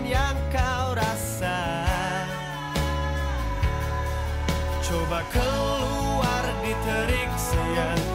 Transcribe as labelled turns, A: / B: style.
A: yang kau rasa. Coba keluar di terik siang